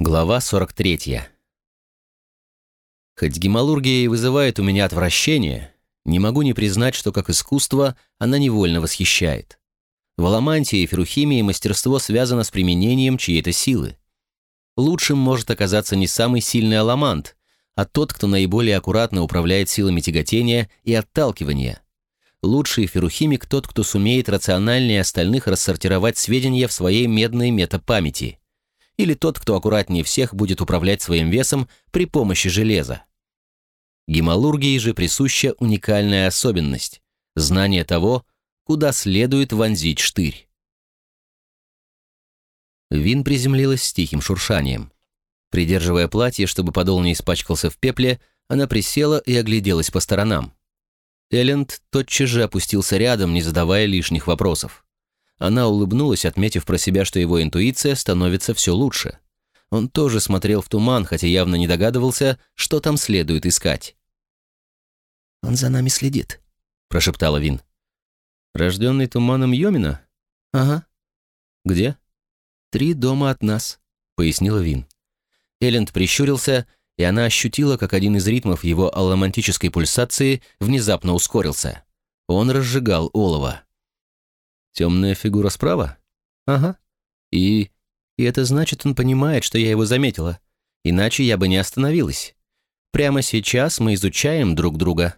Глава 43. Хоть гемалургия и вызывает у меня отвращение, не могу не признать, что как искусство она невольно восхищает. В аламантии и ферухимии мастерство связано с применением чьей-то силы. Лучшим может оказаться не самый сильный аламант, а тот, кто наиболее аккуратно управляет силами тяготения и отталкивания. Лучший ферухимик тот, кто сумеет рациональнее остальных рассортировать сведения в своей медной метапамяти. Или тот, кто аккуратнее всех будет управлять своим весом при помощи железа. Гемалургии же присуща уникальная особенность – знание того, куда следует вонзить штырь. Вин приземлилась с тихим шуршанием. Придерживая платье, чтобы подол не испачкался в пепле, она присела и огляделась по сторонам. Элленд тотчас же опустился рядом, не задавая лишних вопросов. Она улыбнулась, отметив про себя, что его интуиция становится все лучше. Он тоже смотрел в туман, хотя явно не догадывался, что там следует искать. «Он за нами следит», — прошептала Вин. «Рожденный туманом Йомина?» «Ага». «Где?» «Три дома от нас», — пояснила Вин. Элленд прищурился, и она ощутила, как один из ритмов его алламантической пульсации внезапно ускорился. Он разжигал олово. «Темная фигура справа?» «Ага». «И... и это значит, он понимает, что я его заметила. Иначе я бы не остановилась. Прямо сейчас мы изучаем друг друга».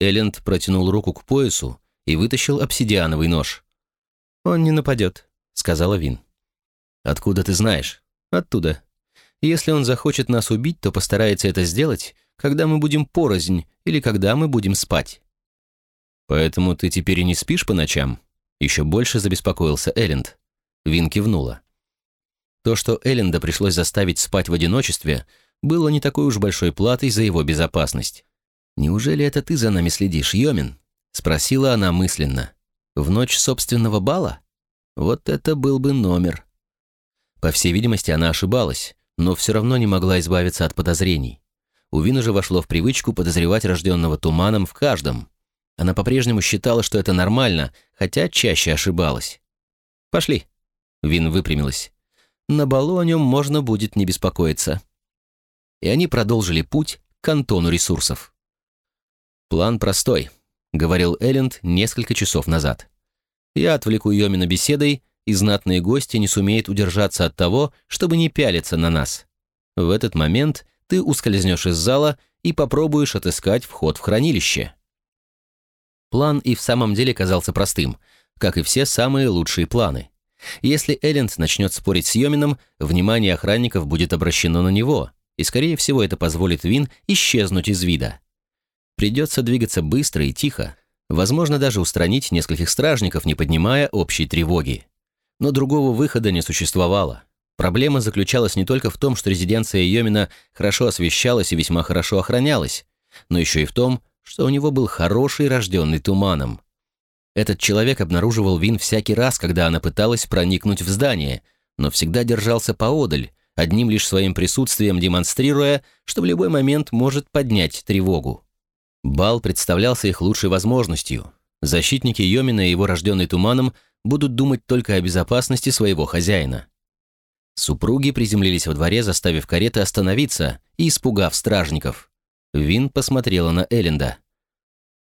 Элленд протянул руку к поясу и вытащил обсидиановый нож. «Он не нападет», — сказала Вин. «Откуда ты знаешь?» «Оттуда. Если он захочет нас убить, то постарается это сделать, когда мы будем порознь или когда мы будем спать». «Поэтому ты теперь и не спишь по ночам?» Еще больше забеспокоился Элленд. Вин кивнула. То, что Элленда пришлось заставить спать в одиночестве, было не такой уж большой платой за его безопасность. «Неужели это ты за нами следишь, Йомин?» — спросила она мысленно. «В ночь собственного бала? Вот это был бы номер». По всей видимости, она ошибалась, но все равно не могла избавиться от подозрений. У Вин уже вошло в привычку подозревать рожденного туманом в каждом. Она по-прежнему считала, что это нормально, хотя чаще ошибалась. «Пошли». Вин выпрямилась. «На балу о нем можно будет не беспокоиться». И они продолжили путь к кантону ресурсов. «План простой», — говорил Элленд несколько часов назад. «Я отвлеку Йомина беседой, и знатные гости не сумеют удержаться от того, чтобы не пялиться на нас. В этот момент ты ускользнешь из зала и попробуешь отыскать вход в хранилище». План и в самом деле казался простым, как и все самые лучшие планы. Если Элленд начнет спорить с Йомином, внимание охранников будет обращено на него, и, скорее всего, это позволит Вин исчезнуть из вида. Придется двигаться быстро и тихо, возможно, даже устранить нескольких стражников, не поднимая общей тревоги. Но другого выхода не существовало. Проблема заключалась не только в том, что резиденция Йомина хорошо освещалась и весьма хорошо охранялась, но еще и в том, что у него был хороший рожденный туманом. Этот человек обнаруживал Вин всякий раз, когда она пыталась проникнуть в здание, но всегда держался поодаль, одним лишь своим присутствием демонстрируя, что в любой момент может поднять тревогу. Бал представлялся их лучшей возможностью. Защитники Йомина и его рожденный туманом будут думать только о безопасности своего хозяина. Супруги приземлились во дворе, заставив кареты остановиться и испугав стражников. Вин посмотрела на Элленда.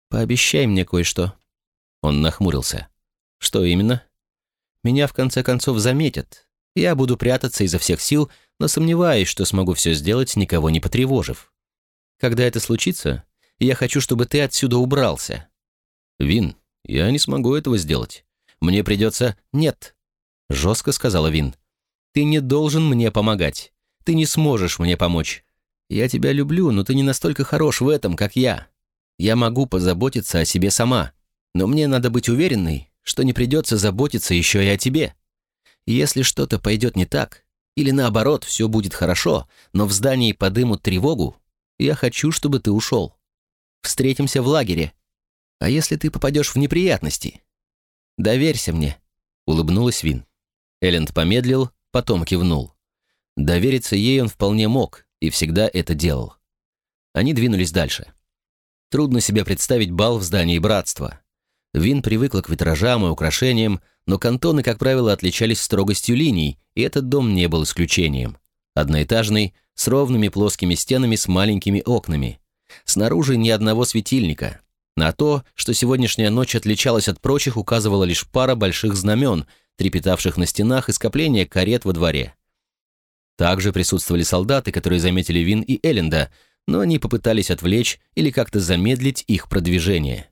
«Пообещай мне кое-что». Он нахмурился. «Что именно?» «Меня в конце концов заметят. Я буду прятаться изо всех сил, но сомневаюсь, что смогу все сделать, никого не потревожив. Когда это случится, я хочу, чтобы ты отсюда убрался». «Вин, я не смогу этого сделать. Мне придется...» «Нет», — жестко сказала Вин. «Ты не должен мне помогать. Ты не сможешь мне помочь. Я тебя люблю, но ты не настолько хорош в этом, как я. Я могу позаботиться о себе сама, но мне надо быть уверенной, что не придется заботиться еще и о тебе. Если что-то пойдет не так, или наоборот, все будет хорошо, но в здании подымут тревогу, я хочу, чтобы ты ушел. Встретимся в лагере. А если ты попадешь в неприятности? Доверься мне», — улыбнулась Вин. Элленд помедлил, потом кивнул. Довериться ей он вполне мог, и всегда это делал. Они двинулись дальше. Трудно себе представить бал в здании братства. Вин привыкла к витражам и украшениям, но кантоны, как правило, отличались строгостью линий, и этот дом не был исключением. Одноэтажный, с ровными плоскими стенами с маленькими окнами. Снаружи ни одного светильника. На то, что сегодняшняя ночь отличалась от прочих, указывала лишь пара больших знамен, трепетавших на стенах и скопление карет во дворе. Также присутствовали солдаты, которые заметили Вин и Элленда, но они попытались отвлечь или как-то замедлить их продвижение.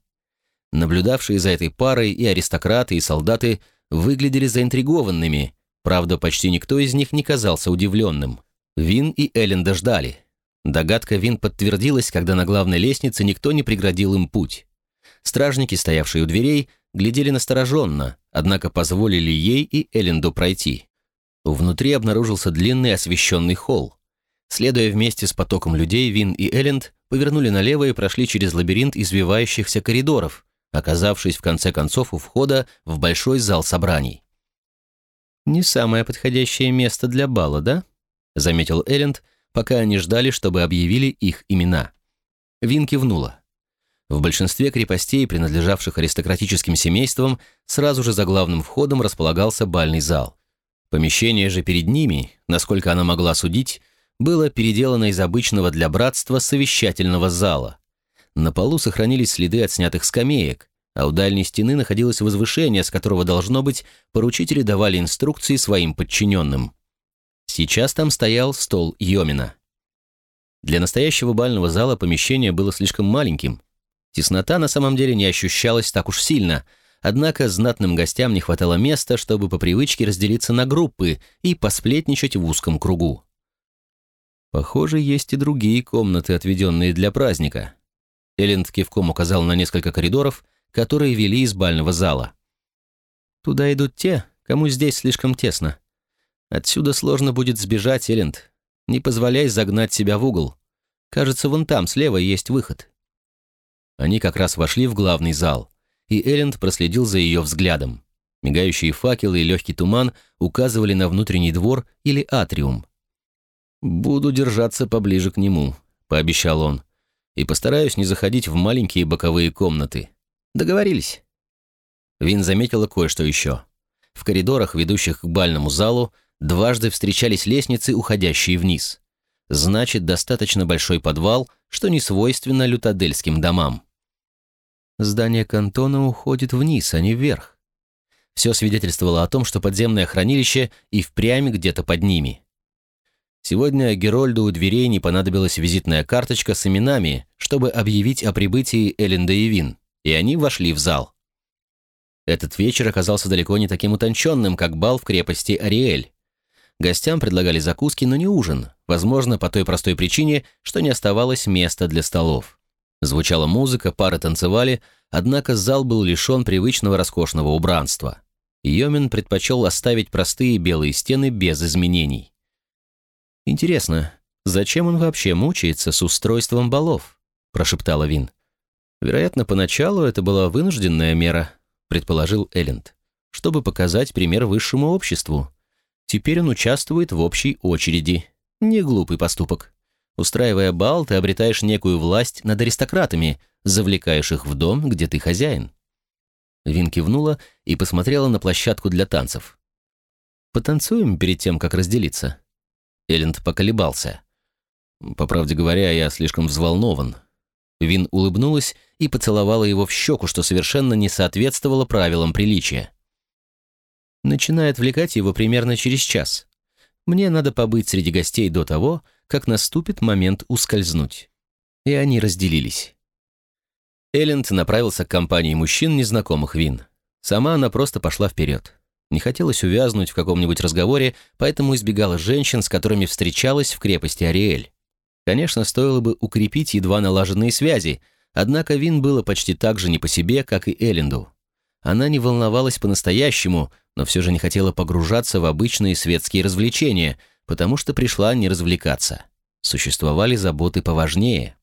Наблюдавшие за этой парой и аристократы, и солдаты выглядели заинтригованными, правда, почти никто из них не казался удивленным. Вин и Элленда ждали. Догадка Вин подтвердилась, когда на главной лестнице никто не преградил им путь. Стражники, стоявшие у дверей, глядели настороженно, однако позволили ей и Элленду пройти. Внутри обнаружился длинный освещенный холл. Следуя вместе с потоком людей, Вин и Элленд повернули налево и прошли через лабиринт извивающихся коридоров, оказавшись в конце концов у входа в большой зал собраний. «Не самое подходящее место для бала, да?» — заметил Элленд, пока они ждали, чтобы объявили их имена. Вин кивнула. В большинстве крепостей, принадлежавших аристократическим семействам, сразу же за главным входом располагался бальный зал. Помещение же перед ними, насколько она могла судить, было переделано из обычного для братства совещательного зала. На полу сохранились следы от снятых скамеек, а у дальней стены находилось возвышение, с которого, должно быть, поручители давали инструкции своим подчиненным. Сейчас там стоял стол Йомина. Для настоящего бального зала помещение было слишком маленьким. Теснота на самом деле не ощущалась так уж сильно – Однако знатным гостям не хватало места, чтобы по привычке разделиться на группы и посплетничать в узком кругу. Похоже, есть и другие комнаты, отведенные для праздника. Элленд кивком указал на несколько коридоров, которые вели из бального зала. Туда идут те, кому здесь слишком тесно. Отсюда сложно будет сбежать, Элленд. Не позволяй загнать себя в угол. Кажется, вон там, слева, есть выход. Они как раз вошли в главный зал и Элленд проследил за ее взглядом. Мигающие факелы и легкий туман указывали на внутренний двор или атриум. «Буду держаться поближе к нему», — пообещал он, «и постараюсь не заходить в маленькие боковые комнаты. Договорились?» Вин заметила кое-что еще. В коридорах, ведущих к бальному залу, дважды встречались лестницы, уходящие вниз. Значит, достаточно большой подвал, что не свойственно лютадельским домам. Здание кантона уходит вниз, а не вверх. Все свидетельствовало о том, что подземное хранилище и впрямь где-то под ними. Сегодня Герольду у дверей не понадобилась визитная карточка с именами, чтобы объявить о прибытии Эленда и Вин, и они вошли в зал. Этот вечер оказался далеко не таким утонченным, как бал в крепости Ариэль. Гостям предлагали закуски, но не ужин, возможно, по той простой причине, что не оставалось места для столов. Звучала музыка, пары танцевали, однако зал был лишен привычного роскошного убранства. Йомин предпочел оставить простые белые стены без изменений. «Интересно, зачем он вообще мучается с устройством балов?» – прошептала Вин. «Вероятно, поначалу это была вынужденная мера», – предположил Элленд, «чтобы показать пример высшему обществу. Теперь он участвует в общей очереди. Не глупый поступок». Устраивая бал, ты обретаешь некую власть над аристократами, завлекаешь их в дом, где ты хозяин. Вин кивнула и посмотрела на площадку для танцев. «Потанцуем перед тем, как разделиться?» Элленд поколебался. «По правде говоря, я слишком взволнован». Вин улыбнулась и поцеловала его в щеку, что совершенно не соответствовало правилам приличия. Начинает отвлекать его примерно через час. Мне надо побыть среди гостей до того, как наступит момент ускользнуть. И они разделились. Элленд направился к компании мужчин, незнакомых Вин. Сама она просто пошла вперед. Не хотелось увязнуть в каком-нибудь разговоре, поэтому избегала женщин, с которыми встречалась в крепости Ариэль. Конечно, стоило бы укрепить едва налаженные связи, однако Вин было почти так же не по себе, как и Элленду. Она не волновалась по-настоящему, но все же не хотела погружаться в обычные светские развлечения, потому что пришла не развлекаться. Существовали заботы поважнее.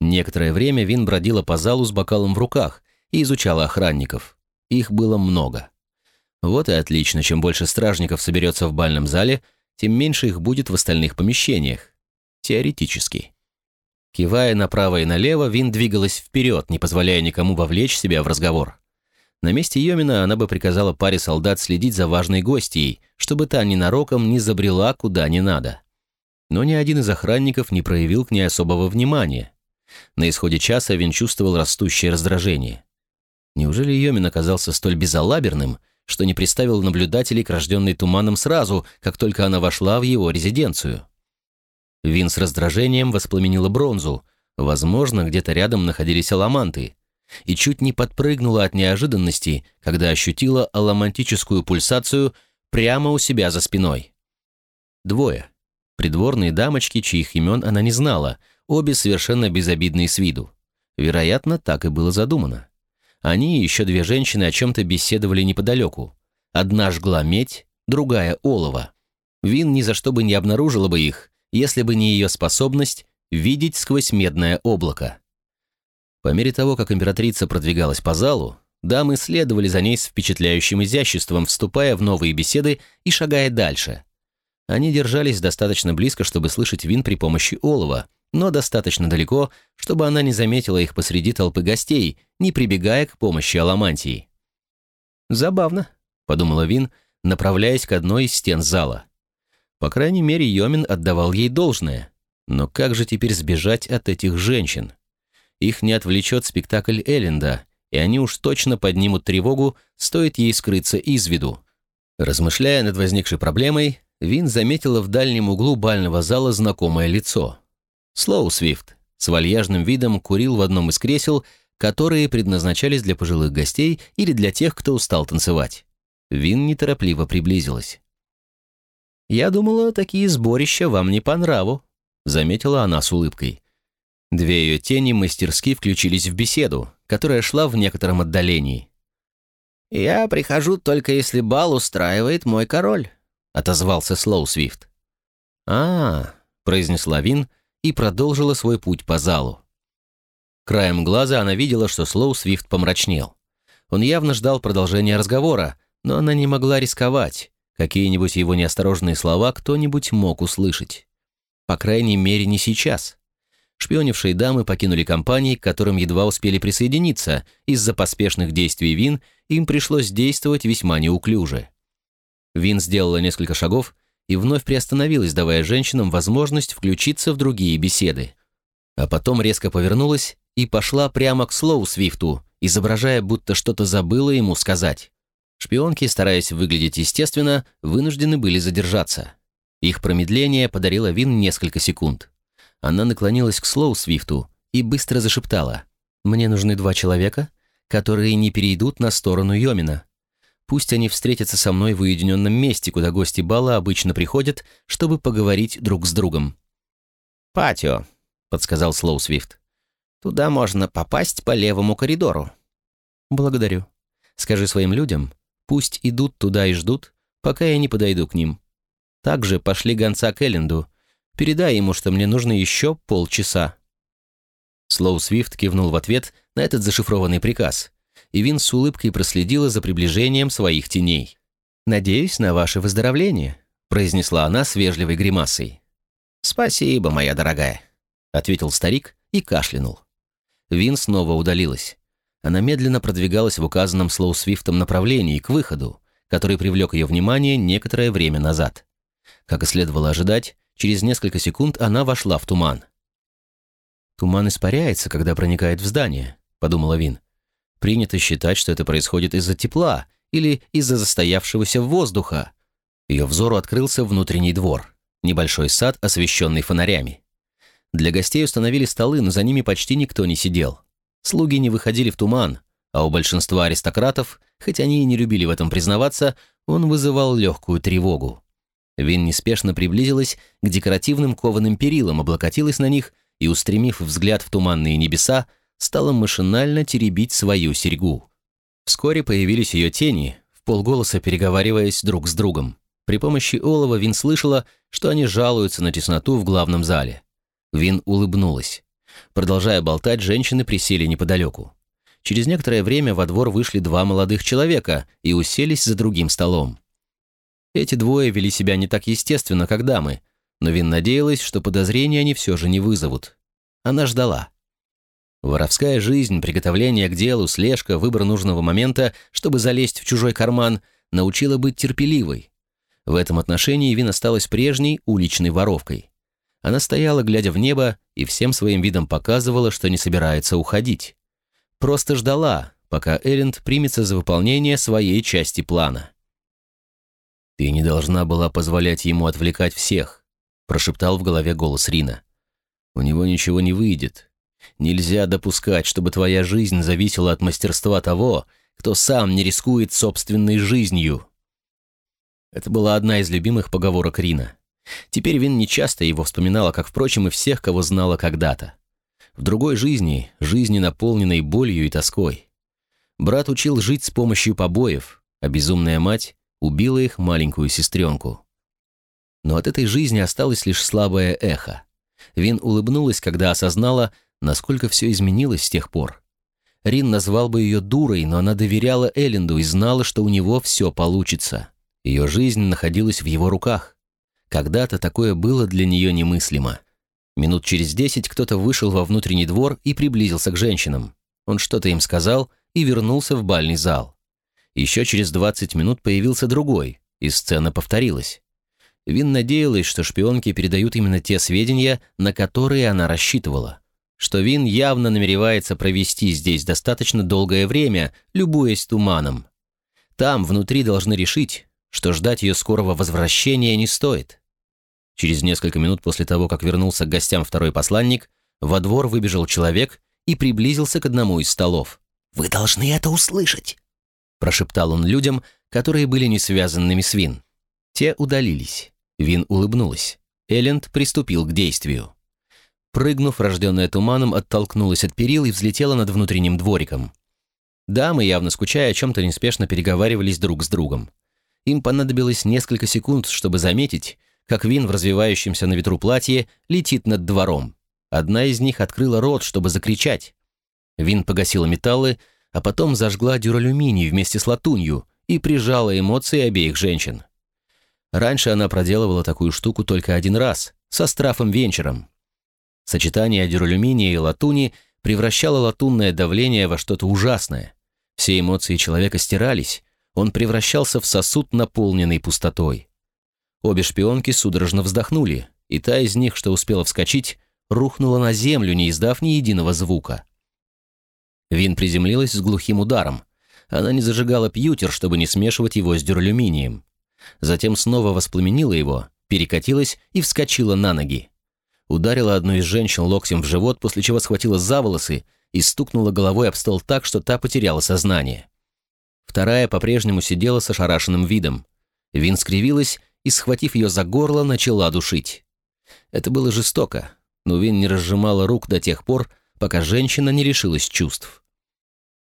Некоторое время Вин бродила по залу с бокалом в руках и изучала охранников. Их было много. Вот и отлично, чем больше стражников соберется в бальном зале, тем меньше их будет в остальных помещениях. Теоретически. Кивая направо и налево, Вин двигалась вперед, не позволяя никому вовлечь себя в разговор. На месте Йомина она бы приказала паре солдат следить за важной гостьей, чтобы та ненароком не забрела куда не надо. Но ни один из охранников не проявил к ней особого внимания. На исходе часа Вин чувствовал растущее раздражение. Неужели Йомин оказался столь безалаберным, что не приставил наблюдателей к рожденной туманом сразу, как только она вошла в его резиденцию? Вин с раздражением воспламенила бронзу. Возможно, где-то рядом находились аламанты. И чуть не подпрыгнула от неожиданности, когда ощутила аламантическую пульсацию прямо у себя за спиной. Двое. Придворные дамочки, чьих имен она не знала, обе совершенно безобидные с виду. Вероятно, так и было задумано. Они и еще две женщины о чем-то беседовали неподалеку. Одна жгла медь, другая — олово. Вин ни за что бы не обнаружила бы их, если бы не ее способность видеть сквозь медное облако. По мере того, как императрица продвигалась по залу, дамы следовали за ней с впечатляющим изяществом, вступая в новые беседы и шагая дальше. Они держались достаточно близко, чтобы слышать Вин при помощи олова, но достаточно далеко, чтобы она не заметила их посреди толпы гостей, не прибегая к помощи Аламантии. «Забавно», — подумала Вин, направляясь к одной из стен зала. По крайней мере, Йомин отдавал ей должное. Но как же теперь сбежать от этих женщин? Их не отвлечет спектакль Элленда, и они уж точно поднимут тревогу, стоит ей скрыться из виду. Размышляя над возникшей проблемой, Вин заметила в дальнем углу бального зала знакомое лицо. Слоу Свифт с вальяжным видом курил в одном из кресел, которые предназначались для пожилых гостей или для тех, кто устал танцевать. Вин неторопливо приблизилась. «Я думала, такие сборища вам не по нраву», — заметила она с улыбкой. Две ее тени мастерски включились в беседу, которая шла в некотором отдалении. «Я прихожу только если бал устраивает мой король», — отозвался Слоу Свифт. «А, — произнесла Вин и продолжила свой путь по залу. Краем глаза она видела, что Слоу Свифт помрачнел. Он явно ждал продолжения разговора, но она не могла рисковать. Какие-нибудь его неосторожные слова кто-нибудь мог услышать. По крайней мере, не сейчас. Шпионившие дамы покинули компании, к которым едва успели присоединиться. Из-за поспешных действий Вин им пришлось действовать весьма неуклюже. Вин сделала несколько шагов и вновь приостановилась, давая женщинам возможность включиться в другие беседы. А потом резко повернулась и пошла прямо к Слоу Свифту, изображая, будто что-то забыла ему сказать. Шпионки, стараясь выглядеть естественно, вынуждены были задержаться. Их промедление подарило Вин несколько секунд. Она наклонилась к Слоу Свифту и быстро зашептала. «Мне нужны два человека, которые не перейдут на сторону Йомина. Пусть они встретятся со мной в уединенном месте, куда гости бала обычно приходят, чтобы поговорить друг с другом». «Патио», — подсказал Слоу Свифт. «Туда можно попасть по левому коридору». «Благодарю. Скажи своим людям, пусть идут туда и ждут, пока я не подойду к ним. Также пошли гонца к Элленду, Передай ему, что мне нужно еще полчаса». Слоу Свифт кивнул в ответ на этот зашифрованный приказ, и Вин с улыбкой проследила за приближением своих теней. «Надеюсь на ваше выздоровление», — произнесла она с вежливой гримасой. «Спасибо, моя дорогая», — ответил старик и кашлянул. Вин снова удалилась. Она медленно продвигалась в указанном Слоу Свифтом направлении к выходу, который привлек ее внимание некоторое время назад. Как и следовало ожидать, Через несколько секунд она вошла в туман. «Туман испаряется, когда проникает в здание», — подумала Вин. «Принято считать, что это происходит из-за тепла или из-за застоявшегося воздуха». Ее взору открылся внутренний двор, небольшой сад, освещенный фонарями. Для гостей установили столы, но за ними почти никто не сидел. Слуги не выходили в туман, а у большинства аристократов, хоть они и не любили в этом признаваться, он вызывал легкую тревогу. Вин неспешно приблизилась к декоративным кованым перилам, облокотилась на них и, устремив взгляд в туманные небеса, стала машинально теребить свою серьгу. Вскоре появились ее тени, в полголоса переговариваясь друг с другом. При помощи олова Вин слышала, что они жалуются на тесноту в главном зале. Вин улыбнулась. Продолжая болтать, женщины присели неподалеку. Через некоторое время во двор вышли два молодых человека и уселись за другим столом. Эти двое вели себя не так естественно, как дамы, но Вин надеялась, что подозрения они все же не вызовут. Она ждала. Воровская жизнь, приготовление к делу, слежка, выбор нужного момента, чтобы залезть в чужой карман, научила быть терпеливой. В этом отношении Вин осталась прежней уличной воровкой. Она стояла, глядя в небо, и всем своим видом показывала, что не собирается уходить. Просто ждала, пока Элленд примется за выполнение своей части плана. «Ты не должна была позволять ему отвлекать всех», прошептал в голове голос Рина. «У него ничего не выйдет, Нельзя допускать, чтобы твоя жизнь зависела от мастерства того, кто сам не рискует собственной жизнью. Это была одна из любимых поговорок Рина. Теперь Вин нечасто его вспоминала, как, впрочем, и всех, кого знала когда-то. В другой жизни, жизни, наполненной болью и тоской. Брат учил жить с помощью побоев, а безумная мать убила их маленькую сестренку. Но от этой жизни осталось лишь слабое эхо. Вин улыбнулась, когда осознала, насколько все изменилось с тех пор. Рин назвал бы ее дурой, но она доверяла Элленду и знала, что у него все получится. Ее жизнь находилась в его руках. Когда-то такое было для нее немыслимо. Минут через десять кто-то вышел во внутренний двор и приблизился к женщинам. Он что-то им сказал и вернулся в бальный зал. Еще через двадцать минут появился другой, и сцена повторилась. Вин надеялась, что шпионки передают именно те сведения, на которые она рассчитывала что Вин явно намеревается провести здесь достаточно долгое время, любуясь туманом. Там, внутри, должны решить, что ждать ее скорого возвращения не стоит. Через несколько минут после того, как вернулся к гостям второй посланник, во двор выбежал человек и приблизился к одному из столов. «Вы должны это услышать!» Прошептал он людям, которые были не связанными с Вин. Те удалились. Вин улыбнулась. Элленд приступил к действию. Прыгнув, рожденная туманом, оттолкнулась от перил и взлетела над внутренним двориком. Дамы, явно скучая, о чем-то неспешно переговаривались друг с другом. Им понадобилось несколько секунд, чтобы заметить, как Вин в развивающемся на ветру платье летит над двором. Одна из них открыла рот, чтобы закричать. Вин погасила металлы, а потом зажгла дюралюминий вместе с латунью и прижала эмоции обеих женщин. Раньше она проделывала такую штуку только один раз, со Страфом Венчером, Сочетание дюралюминия и латуни превращало латунное давление во что-то ужасное. Все эмоции человека стирались, он превращался в сосуд, наполненный пустотой. Обе шпионки судорожно вздохнули, и та из них, что успела вскочить, рухнула на землю, не издав ни единого звука. Вин приземлилась с глухим ударом. Она не зажигала пьютер, чтобы не смешивать его с дюралюминием. Затем снова воспламенила его, перекатилась и вскочила на ноги ударила одну из женщин локтем в живот, после чего схватила за волосы и стукнула головой об стол так, что та потеряла сознание. Вторая по-прежнему сидела с ошарашенным видом. Вин скривилась и, схватив ее за горло, начала душить. Это было жестоко, но Вин не разжимала рук до тех пор, пока женщина не лишилась чувств.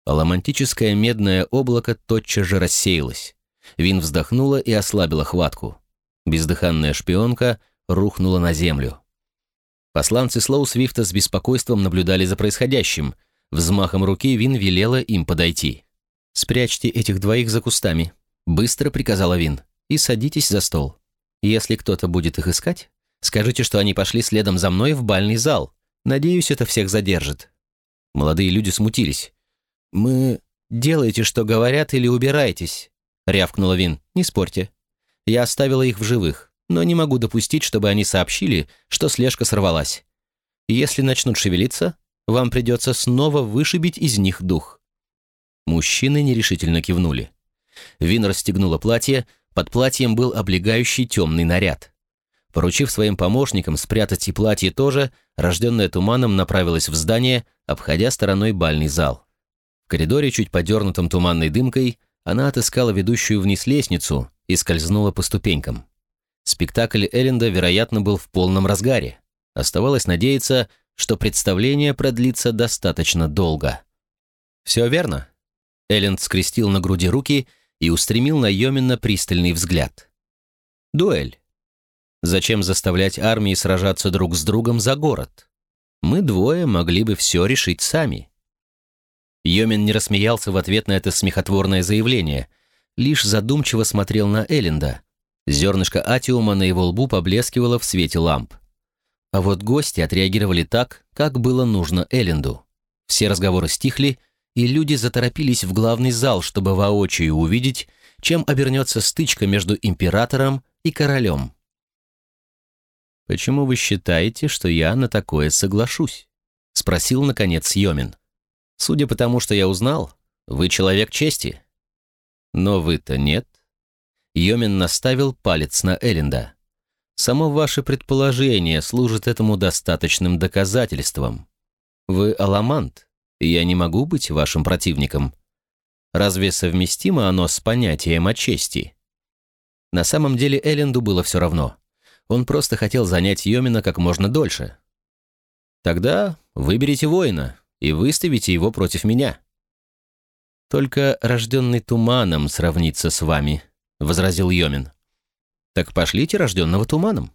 Аламантическое медное облако тотчас же рассеялось. Вин вздохнула и ослабила хватку. Бездыханная шпионка рухнула на землю. Посланцы Слоу Свифта с беспокойством наблюдали за происходящим. Взмахом руки Вин велела им подойти. «Спрячьте этих двоих за кустами», — быстро приказала Вин, — «и садитесь за стол. Если кто-то будет их искать, скажите, что они пошли следом за мной в бальный зал. Надеюсь, это всех задержит». Молодые люди смутились. «Мы... Делайте, что говорят, или убирайтесь», — рявкнула Вин. «Не спорьте. Я оставила их в живых но не могу допустить, чтобы они сообщили, что слежка сорвалась. Если начнут шевелиться, вам придется снова вышибить из них дух». Мужчины нерешительно кивнули. Вин расстегнула платье, под платьем был облегающий темный наряд. Поручив своим помощникам спрятать и платье тоже, рожденная туманом направилась в здание, обходя стороной бальный зал. В коридоре, чуть подернутом туманной дымкой, она отыскала ведущую вниз лестницу и скользнула по ступенькам. Спектакль Элленда, вероятно, был в полном разгаре. Оставалось надеяться, что представление продлится достаточно долго. «Все верно». Элленд скрестил на груди руки и устремил на Йомина пристальный взгляд. «Дуэль. Зачем заставлять армии сражаться друг с другом за город? Мы двое могли бы все решить сами». Йомин не рассмеялся в ответ на это смехотворное заявление, лишь задумчиво смотрел на Элленда, Зернышко атиума на его лбу поблескивало в свете ламп. А вот гости отреагировали так, как было нужно Элленду. Все разговоры стихли, и люди заторопились в главный зал, чтобы воочию увидеть, чем обернется стычка между императором и королем. «Почему вы считаете, что я на такое соглашусь?» — спросил, наконец, Йомин. «Судя по тому, что я узнал, вы человек чести». «Но вы-то нет». Йомин наставил палец на Элленда. «Само ваше предположение служит этому достаточным доказательством. Вы аламант, и я не могу быть вашим противником. Разве совместимо оно с понятием о чести?» На самом деле Элленду было все равно. Он просто хотел занять Йомина как можно дольше. «Тогда выберите воина и выставите его против меня». «Только рожденный туманом сравнится с вами», — возразил Йомин. «Так пошлите рожденного туманом».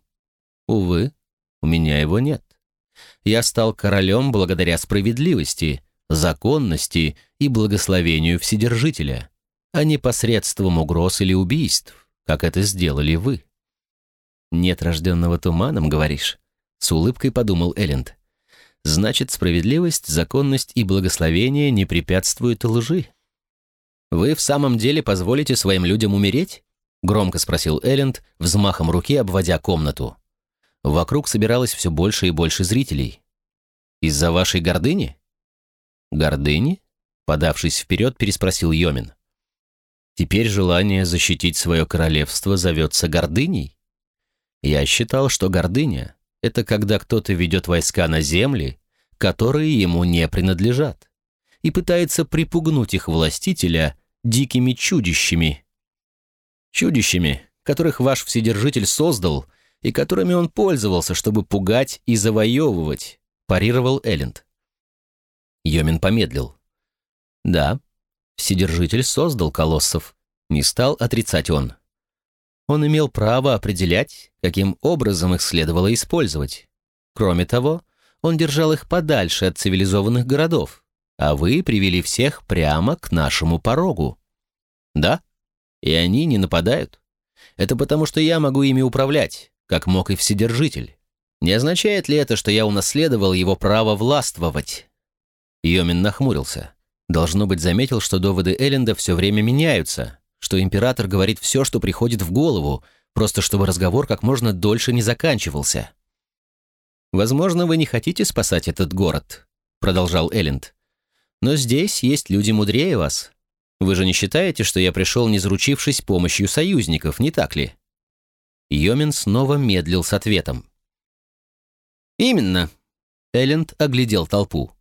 «Увы, у меня его нет. Я стал королем благодаря справедливости, законности и благословению Вседержителя, а не посредством угроз или убийств, как это сделали вы». «Нет рожденного туманом, говоришь?» С улыбкой подумал Элленд. «Значит, справедливость, законность и благословение не препятствуют лжи». «Вы в самом деле позволите своим людям умереть?» Громко спросил Элленд, взмахом руки обводя комнату. Вокруг собиралось все больше и больше зрителей. «Из-за вашей гордыни?» «Гордыни?» Подавшись вперед, переспросил Йомин. «Теперь желание защитить свое королевство зовется гордыней?» Я считал, что гордыня — это когда кто-то ведет войска на земли, которые ему не принадлежат, и пытается припугнуть их властителя дикими чудищами. Чудищами, которых ваш Вседержитель создал и которыми он пользовался, чтобы пугать и завоевывать, парировал Элленд. Йомин помедлил. Да, Вседержитель создал колоссов, не стал отрицать он. Он имел право определять, каким образом их следовало использовать. Кроме того, он держал их подальше от цивилизованных городов, а вы привели всех прямо к нашему порогу. Да, и они не нападают. Это потому, что я могу ими управлять, как мог и Вседержитель. Не означает ли это, что я унаследовал его право властвовать?» Йомин нахмурился. Должно быть, заметил, что доводы Элленда все время меняются, что император говорит все, что приходит в голову, просто чтобы разговор как можно дольше не заканчивался. «Возможно, вы не хотите спасать этот город», — продолжал Элленд. «Но здесь есть люди мудрее вас. Вы же не считаете, что я пришел, не заручившись помощью союзников, не так ли?» Йомин снова медлил с ответом. «Именно», — Элленд оглядел толпу.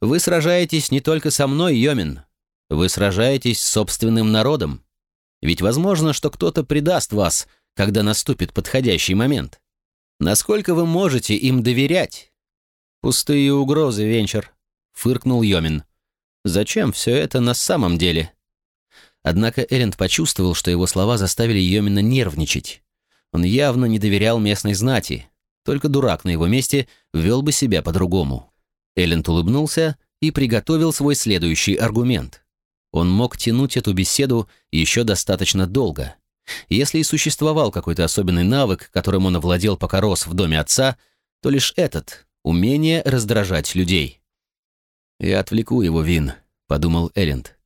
«Вы сражаетесь не только со мной, Йомин. Вы сражаетесь с собственным народом. Ведь возможно, что кто-то предаст вас, когда наступит подходящий момент. Насколько вы можете им доверять? Пустые угрозы, Венчер, фыркнул Йомин. Зачем все это на самом деле? Однако Элленд почувствовал, что его слова заставили Йомина нервничать. Он явно не доверял местной знати. Только дурак на его месте вел бы себя по-другому. Элленд улыбнулся и приготовил свой следующий аргумент. Он мог тянуть эту беседу еще достаточно долго. Если и существовал какой-то особенный навык, которым он овладел, пока рос в доме отца, то лишь этот — умение раздражать людей. «Я отвлеку его, Вин», — подумал Элленд.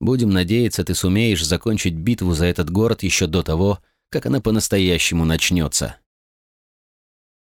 «Будем надеяться, ты сумеешь закончить битву за этот город еще до того, как она по-настоящему начнется».